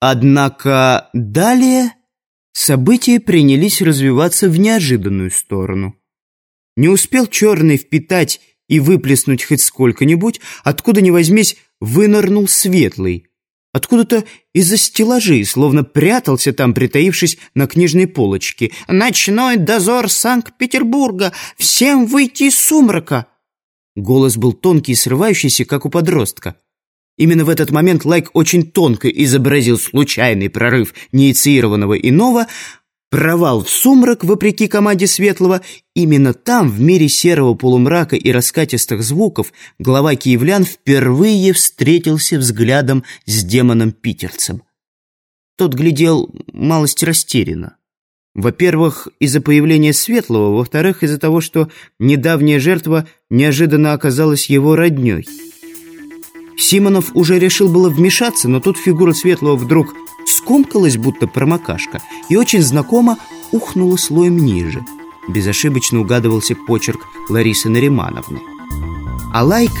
Однако далее события принялись развиваться в неожиданную сторону. Не успел черный впитать и выплеснуть хоть сколько-нибудь, откуда ни возьмись, вынырнул светлый. Откуда-то из-за стеллажей, словно прятался там, притаившись на книжной полочке. «Ночной дозор Санкт-Петербурга! Всем выйти из сумрака!» Голос был тонкий и срывающийся, как у подростка. Именно в этот момент Лайк очень тонко изобразил случайный прорыв неинициированного иного, провал в сумрак, вопреки команде Светлого. Именно там, в мире серого полумрака и раскатистых звуков, глава киевлян впервые встретился взглядом с демоном-питерцем. Тот глядел малость растерянно. Во-первых, из-за появления Светлого, во-вторых, из-за того, что недавняя жертва неожиданно оказалась его роднёй. Симонов уже решил было вмешаться, но тут фигура Светлого вдруг скомкалась, будто промокашка, и очень знакомо ухнула слоем ниже. Безошибочно угадывался почерк Ларисы Наримановны. А Лайк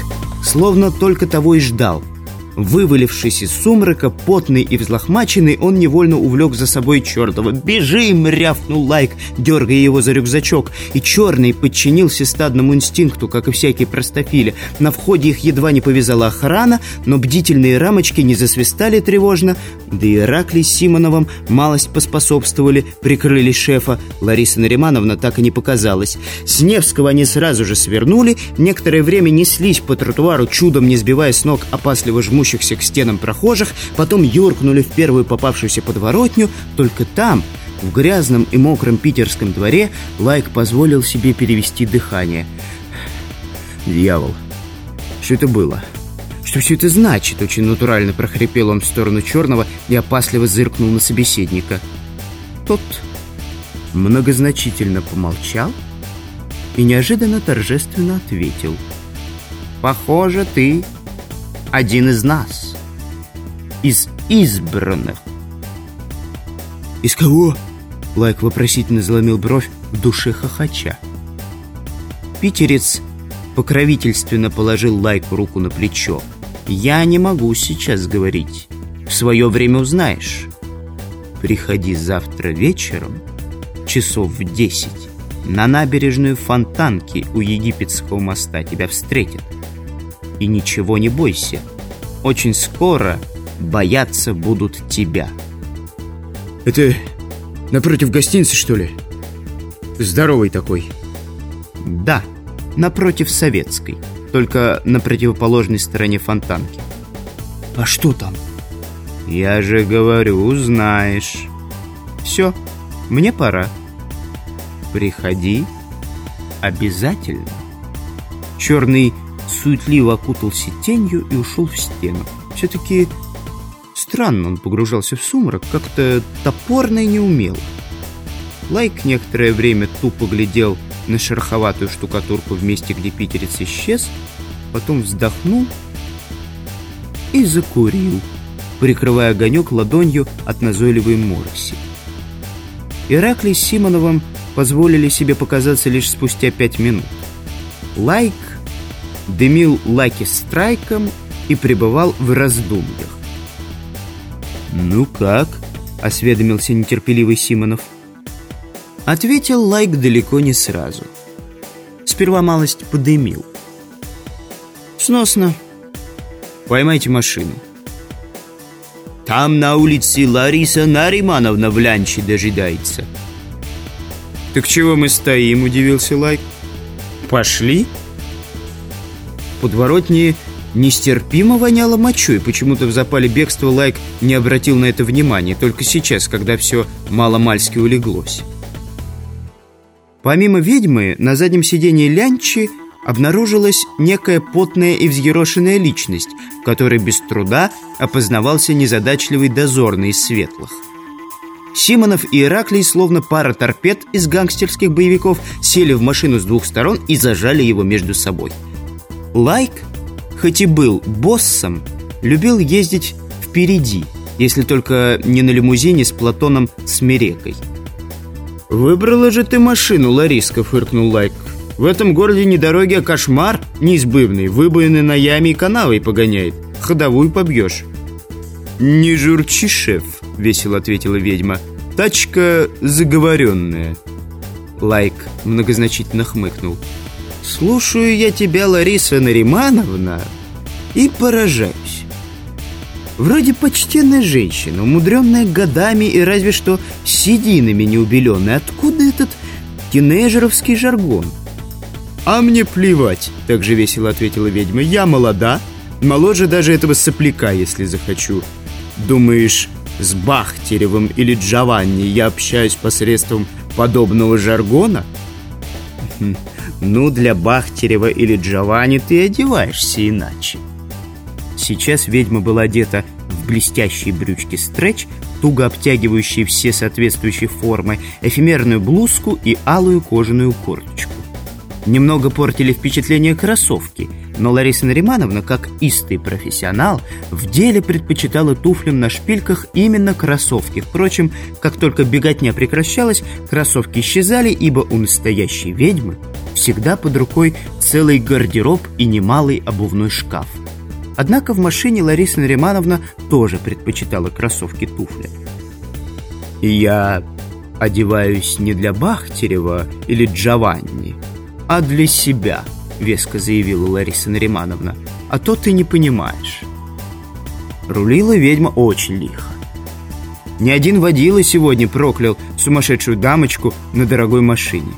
словно только того и ждал – Вывалившись из сумрака, потный и взлохмаченный, он невольно увлек за собой чертова. «Бежим!» — рявкнул Лайк, дергая его за рюкзачок. И черный подчинился стадному инстинкту, как и всякие простофили. На входе их едва не повязала охрана, но бдительные рамочки не засвистали тревожно. Да и Ираклий с Симоновым малость поспособствовали, прикрыли шефа. Лариса Наримановна так и не показалась. С Невского они сразу же свернули, некоторое время неслись по тротуару, чудом не сбивая с ног опасливо жмущих жмущихся к стенам прохожих, потом юркнули в первую попавшуюся подворотню, только там, в грязном и мокром питерском дворе, Лайк позволил себе перевести дыхание. «Дьявол! Что это было?» «Что все это значит?» Очень натурально прохрипел он в сторону черного и опасливо зыркнул на собеседника. Тот многозначительно помолчал и неожиданно торжественно ответил. «Похоже, ты один из нас, из избранных. «Из кого?» Лайк вопросительно заломил бровь в душе хохоча. Питерец покровительственно положил Лайку руку на плечо. «Я не могу сейчас говорить. В свое время узнаешь. Приходи завтра вечером, часов в десять, на набережную Фонтанки у египетского моста тебя встретят и ничего не бойся. Очень скоро бояться будут тебя. Это напротив гостиницы, что ли? Здоровый такой. Да, напротив советской, только на противоположной стороне фонтанки. А что там? Я же говорю, узнаешь. Все, мне пора. Приходи обязательно. Черный суетливо окутался тенью и ушел в стену. Все-таки странно он погружался в сумрак, как-то топорно и неумело. Лайк некоторое время тупо глядел на шероховатую штукатурку в месте, где питерец исчез, потом вздохнул и закурил, прикрывая огонек ладонью от назойливой мороси. Ираклий с Симоновым позволили себе показаться лишь спустя пять минут. Лайк дымил Лаки Страйком и пребывал в раздумьях. «Ну как?» — осведомился нетерпеливый Симонов. Ответил Лайк далеко не сразу. Сперва малость подымил. «Сносно. Поймайте машину». «Там на улице Лариса Наримановна в Лянче дожидается». «Так чего мы стоим?» — удивился Лайк. «Пошли?» В подворотне нестерпимо воняло мочой. Почему-то в запале бегства Лайк не обратил на это внимания, только сейчас, когда все маломальски улеглось. Помимо ведьмы, на заднем сиденье Лянчи обнаружилась некая потная и взъерошенная личность, в которой без труда опознавался незадачливый дозорный из светлых. Симонов и Ираклий, словно пара торпед из гангстерских боевиков, сели в машину с двух сторон и зажали его между собой – Лайк, хоть и был боссом, любил ездить впереди, если только не на лимузине с Платоном Смерекой. «Выбрала же ты машину, Лариска», — фыркнул Лайк. «В этом городе не дороги, а кошмар неизбывный. Выбоины на яме и канавой погоняет. Ходовую побьешь». «Не журчи, шеф», — весело ответила ведьма. «Тачка заговоренная». Лайк многозначительно хмыкнул. «Слушаю я тебя, Лариса Наримановна, и поражаюсь. Вроде почтенная женщина, умудренная годами и разве что сединами неубеленная. Откуда этот тинейджеровский жаргон?» «А мне плевать», — также весело ответила ведьма. «Я молода, моложе даже этого сопляка, если захочу. Думаешь, с Бахтеревым или Джованни я общаюсь посредством подобного жаргона? Ну, для Бахтерева или Джованни ты одеваешься иначе. Сейчас ведьма была одета в блестящие брючки стретч, туго обтягивающие все соответствующие формы, эфемерную блузку и алую кожаную курточку. Немного портили впечатление кроссовки, но Лариса Наримановна, как истый профессионал, в деле предпочитала туфлям на шпильках именно кроссовки. Впрочем, как только беготня прекращалась, кроссовки исчезали, ибо у настоящей ведьмы всегда под рукой целый гардероб и немалый обувной шкаф. Однако в машине Лариса Наримановна тоже предпочитала кроссовки-туфли. «Я одеваюсь не для Бахтерева или Джованни, а для себя», — веско заявила Лариса Наримановна. «А то ты не понимаешь». Рулила ведьма очень лихо. Ни один водила сегодня проклял сумасшедшую дамочку на дорогой машине.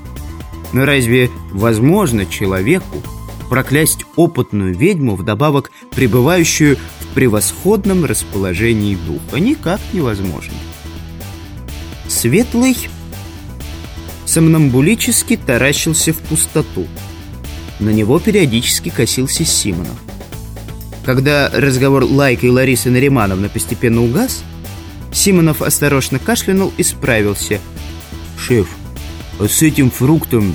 Но разве возможно человеку проклясть опытную ведьму, вдобавок пребывающую в превосходном расположении духа? Никак невозможно. Светлый сомнамбулически таращился в пустоту. На него периодически косился Симонов. Когда разговор Лайка и Ларисы Наримановны постепенно угас, Симонов осторожно кашлянул и справился. «Шеф, а с этим фруктом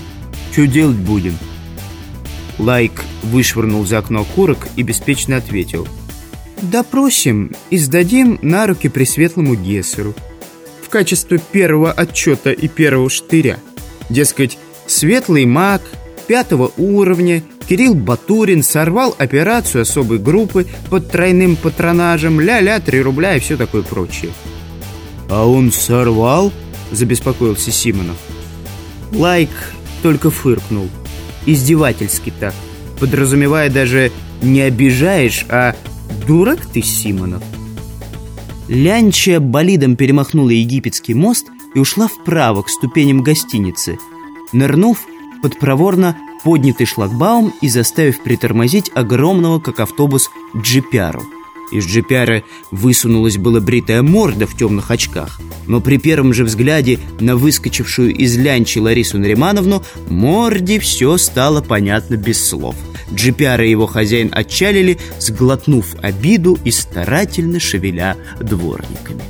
что делать будем?» Лайк вышвырнул за окно окурок и беспечно ответил. «Допросим и сдадим на руки Пресветлому Гессеру качестве первого отчета и первого штыря. Дескать, светлый маг пятого уровня Кирилл Батурин сорвал операцию особой группы под тройным патронажем, ля-ля, три рубля и все такое прочее. «А он сорвал?» – забеспокоился Симонов. Лайк только фыркнул. Издевательски так, подразумевая даже «не обижаешь», а «дурак ты, Симонов». Лянча болидом перемахнула египетский мост и ушла вправо к ступеням гостиницы, нырнув под проворно поднятый шлагбаум и заставив притормозить огромного, как автобус, джипяру. Из джипяра высунулась была бритая морда в темных очках, но при первом же взгляде на выскочившую из лянчи Ларису Наримановну морде все стало понятно без слов. Джипяр и его хозяин отчалили, сглотнув обиду и старательно шевеля дворниками.